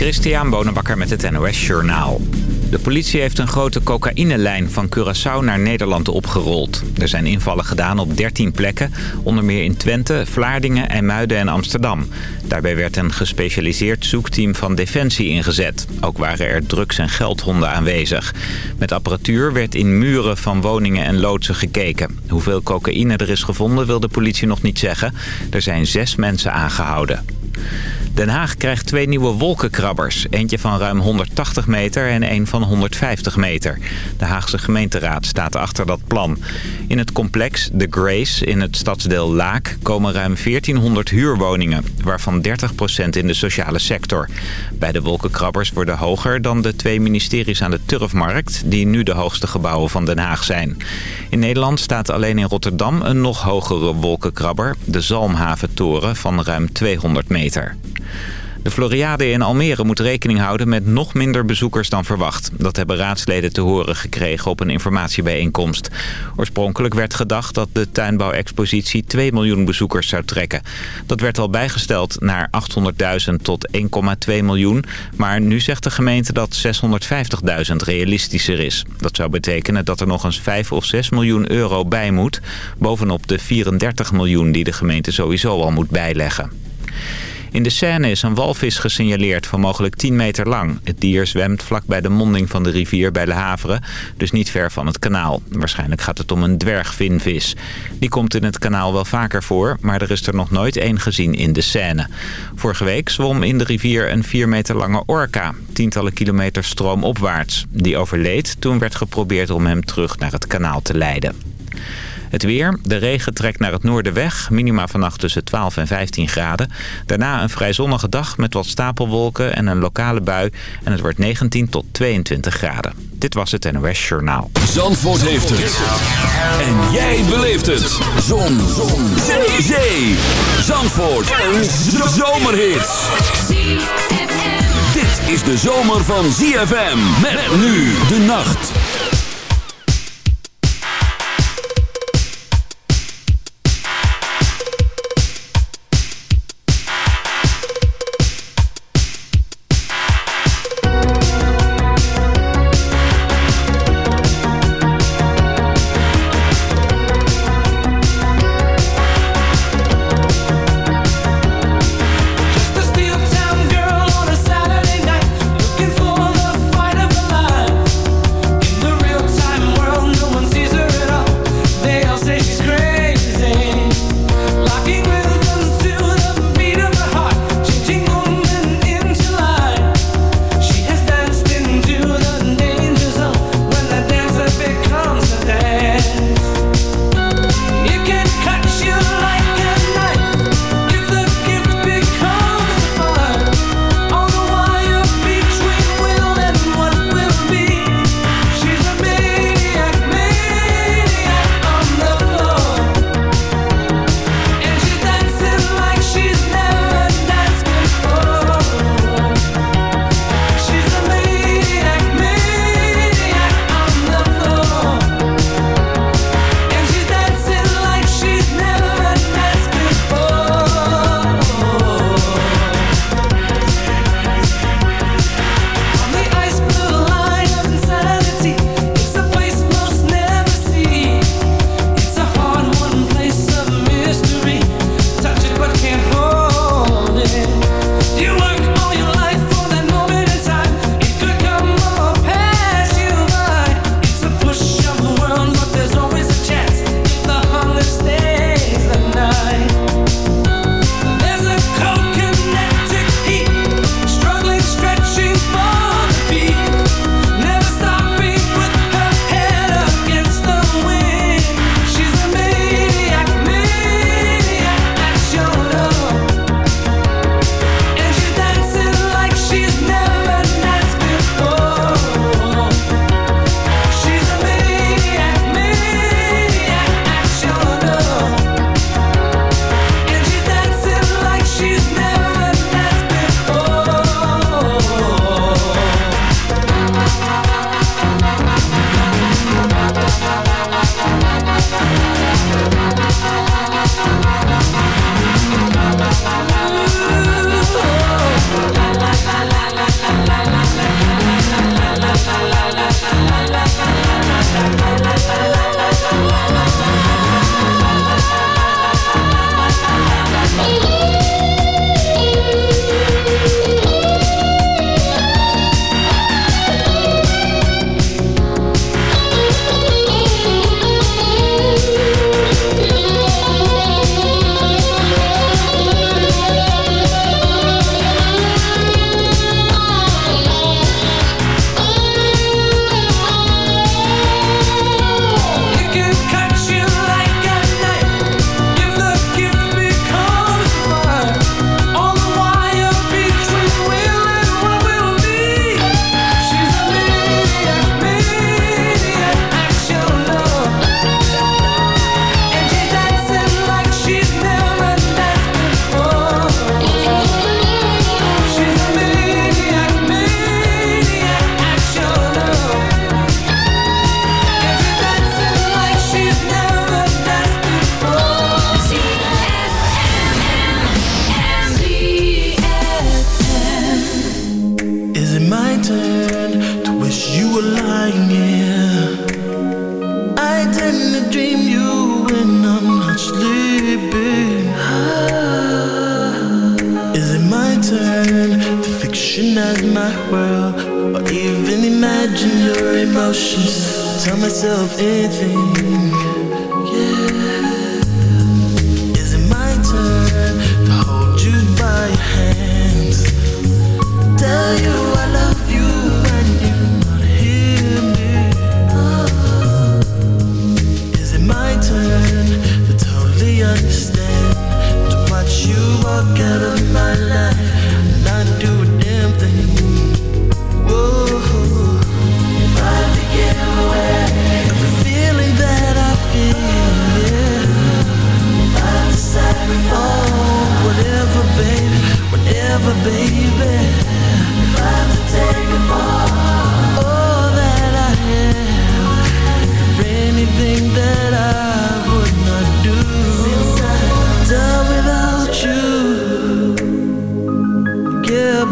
Christian Bonenbakker met het NOS Journaal. De politie heeft een grote cocaïnelijn van Curaçao naar Nederland opgerold. Er zijn invallen gedaan op 13 plekken, onder meer in Twente, Vlaardingen, IJmuiden en Amsterdam. Daarbij werd een gespecialiseerd zoekteam van Defensie ingezet. Ook waren er drugs- en geldhonden aanwezig. Met apparatuur werd in muren van woningen en loodsen gekeken. Hoeveel cocaïne er is gevonden wil de politie nog niet zeggen. Er zijn zes mensen aangehouden. Den Haag krijgt twee nieuwe wolkenkrabbers. Eentje van ruim 180 meter en één van 150 meter. De Haagse gemeenteraad staat achter dat plan. In het complex The Grace in het stadsdeel Laak komen ruim 1400 huurwoningen... waarvan 30% in de sociale sector. Beide wolkenkrabbers worden hoger dan de twee ministeries aan de Turfmarkt... die nu de hoogste gebouwen van Den Haag zijn. In Nederland staat alleen in Rotterdam een nog hogere wolkenkrabber... de Zalmhaventoren van ruim 200 meter. De Floriade in Almere moet rekening houden met nog minder bezoekers dan verwacht. Dat hebben raadsleden te horen gekregen op een informatiebijeenkomst. Oorspronkelijk werd gedacht dat de tuinbouwexpositie 2 miljoen bezoekers zou trekken. Dat werd al bijgesteld naar 800.000 tot 1,2 miljoen. Maar nu zegt de gemeente dat 650.000 realistischer is. Dat zou betekenen dat er nog eens 5 of 6 miljoen euro bij moet. Bovenop de 34 miljoen die de gemeente sowieso al moet bijleggen. In de Seine is een walvis gesignaleerd van mogelijk 10 meter lang. Het dier zwemt vlak bij de monding van de rivier bij Le Havre, dus niet ver van het kanaal. Waarschijnlijk gaat het om een dwergvinvis. Die komt in het kanaal wel vaker voor, maar er is er nog nooit één gezien in de Seine. Vorige week zwom in de rivier een 4 meter lange orka, tientallen kilometer stroomopwaarts. Die overleed toen werd geprobeerd om hem terug naar het kanaal te leiden. Het weer. De regen trekt naar het noorden weg. Minima vannacht tussen 12 en 15 graden. Daarna een vrij zonnige dag met wat stapelwolken en een lokale bui. En het wordt 19 tot 22 graden. Dit was het NOS Journaal. Zandvoort heeft het. En jij beleeft het. Zon. Zon. Zee. Zandvoort. Een zomerhit. Dit is de zomer van ZFM. Met nu de nacht.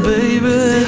Baby,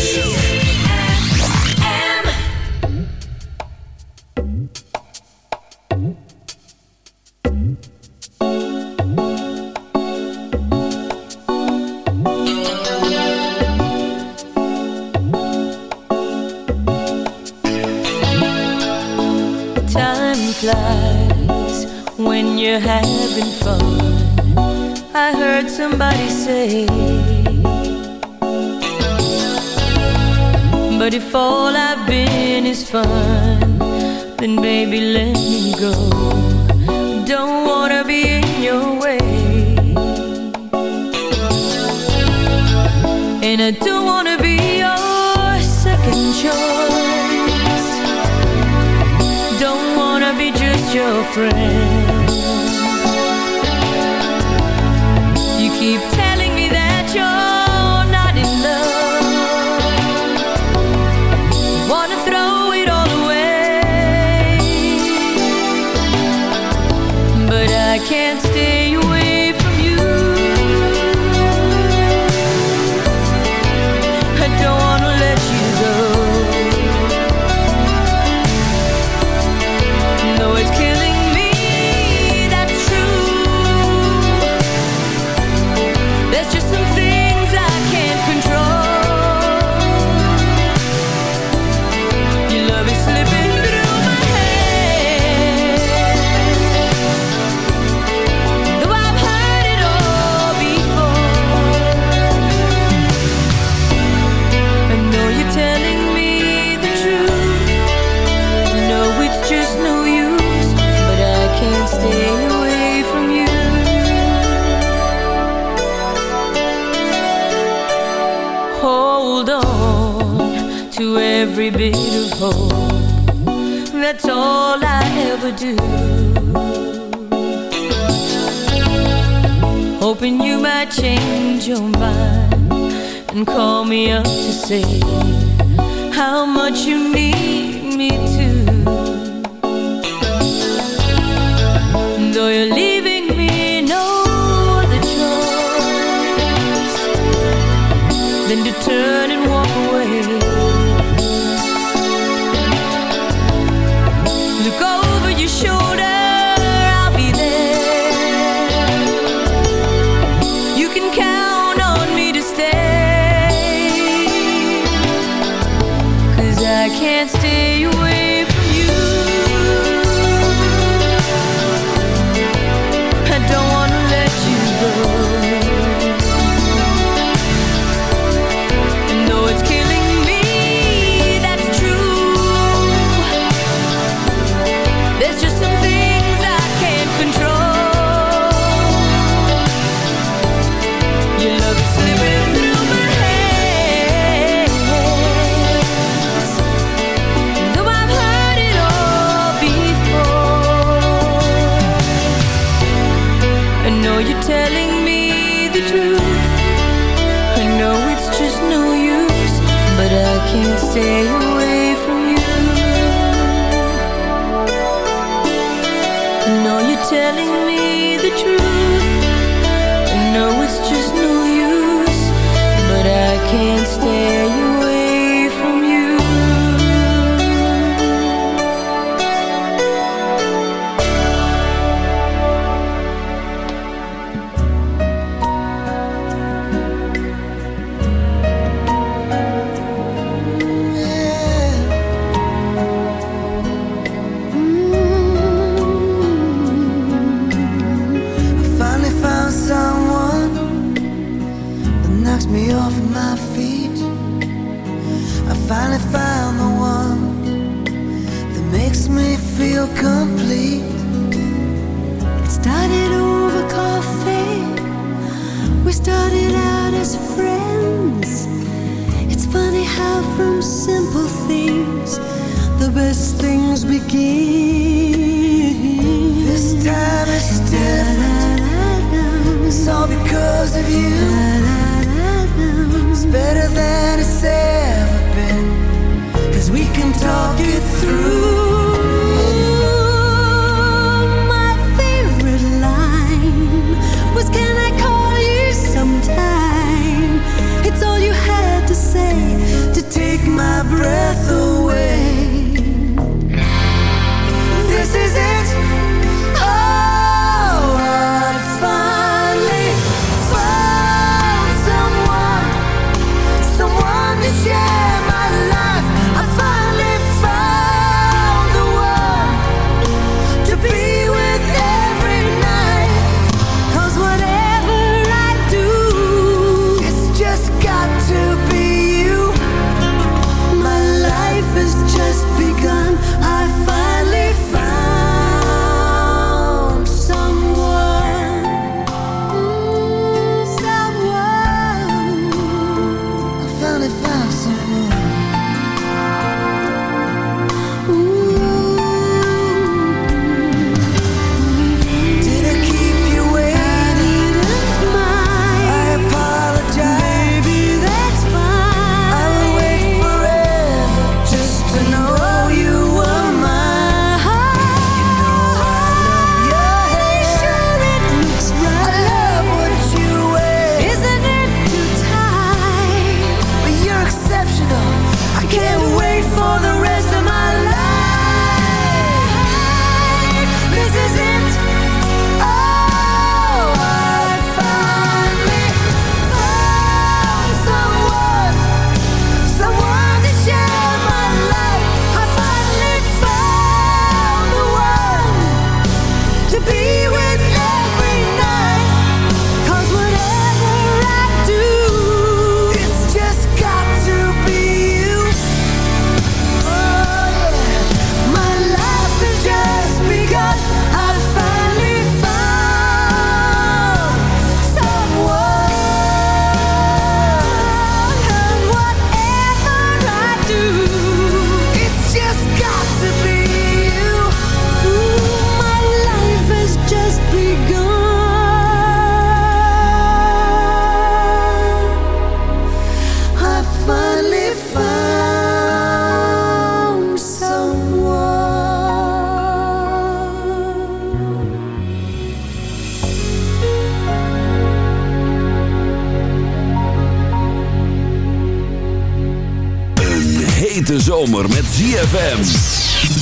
zomer met ZFM.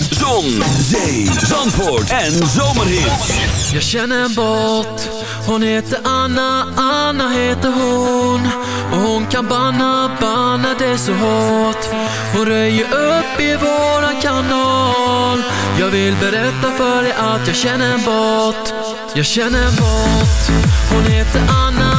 Zon, zee, zandvoort en zomerhit. Jag känner en båt, hon heter Anna, Anna heter hon. Och hon kan banna, banna det så hårt. Hon röjer upp i våran kanal. Jag vill berätta för dig att jag känner en bot Jag känner en bot hon heter Anna.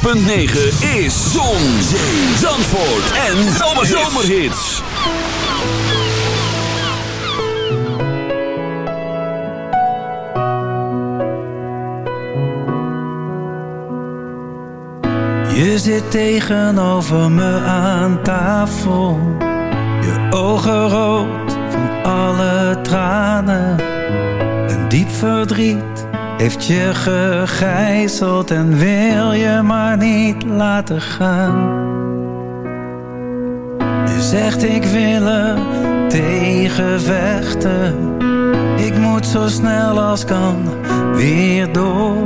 106.9 is Zon, Zee, Zandvoort en Zomerhits. Je zit tegenover me aan tafel. Je ogen rood van alle tranen. Een diep verdriet heeft je gegijzeld en wil je maar niet laten gaan. Je zegt ik wil er tegen vechten. Ik moet zo snel als kan weer door.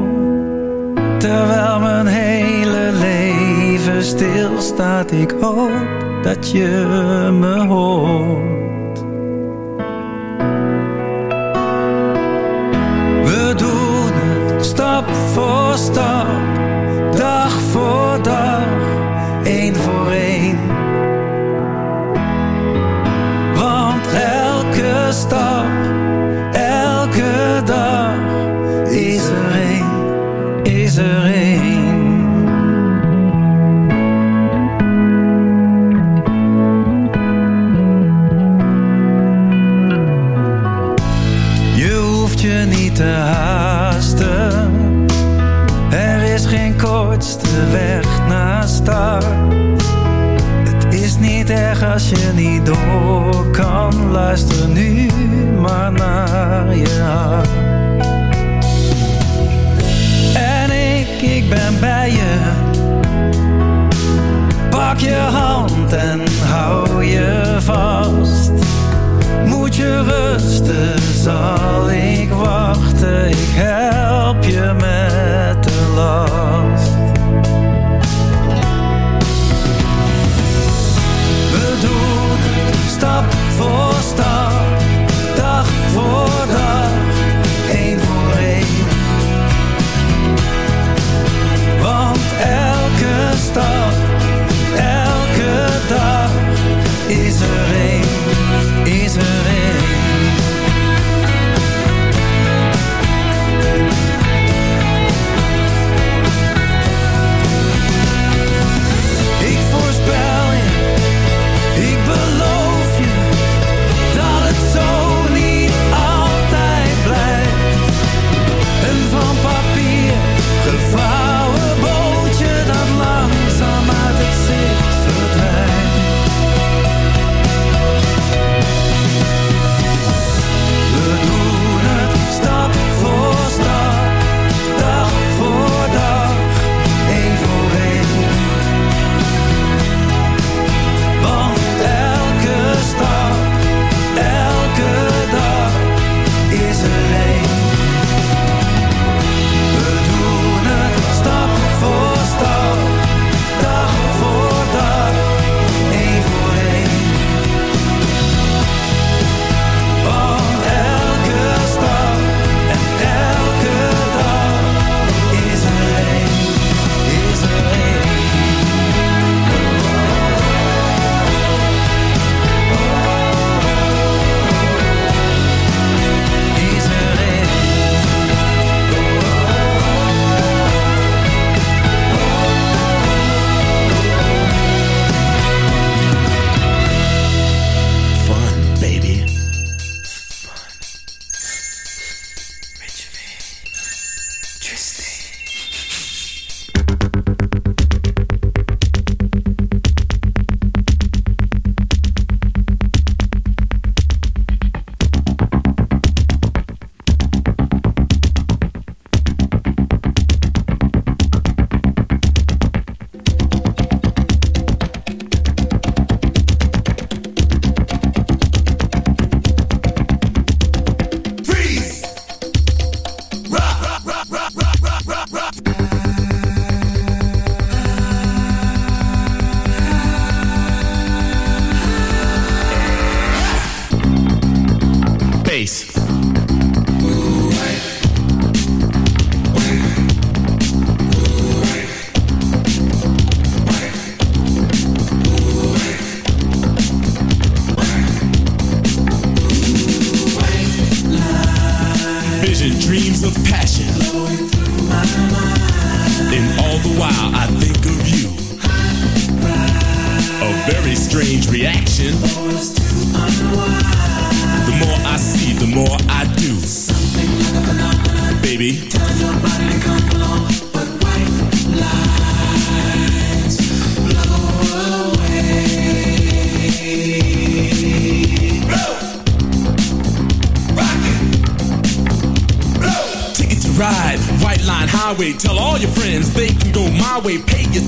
Terwijl mijn hele leven stilstaat, ik hoop dat je me hoort. Het stap door kan. Luister nu maar naar je hart. En ik, ik ben bij je. Pak je hand en hou je vast. Moet je rusten, zal ik wachten.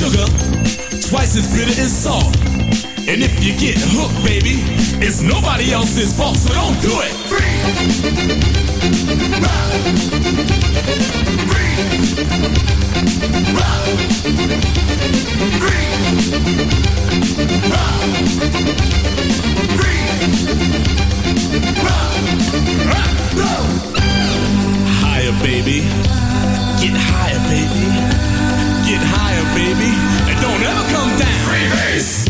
Sugar, twice as bitter as salt. And if you get hooked, baby, it's nobody else's fault, so don't do it. Higher, baby. Get higher, baby. Get higher, baby. And don't ever come down. Freebase.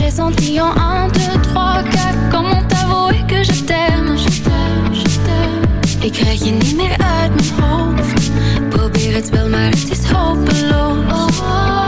J'ai senti en 1, 2, 3, 4 Comment t'avouer que je t'aime, je t'aime, je t'aime. Ik krijg je niet meer uit mijn hoofd. Probeer het wel, maar het is hopeloos. Ik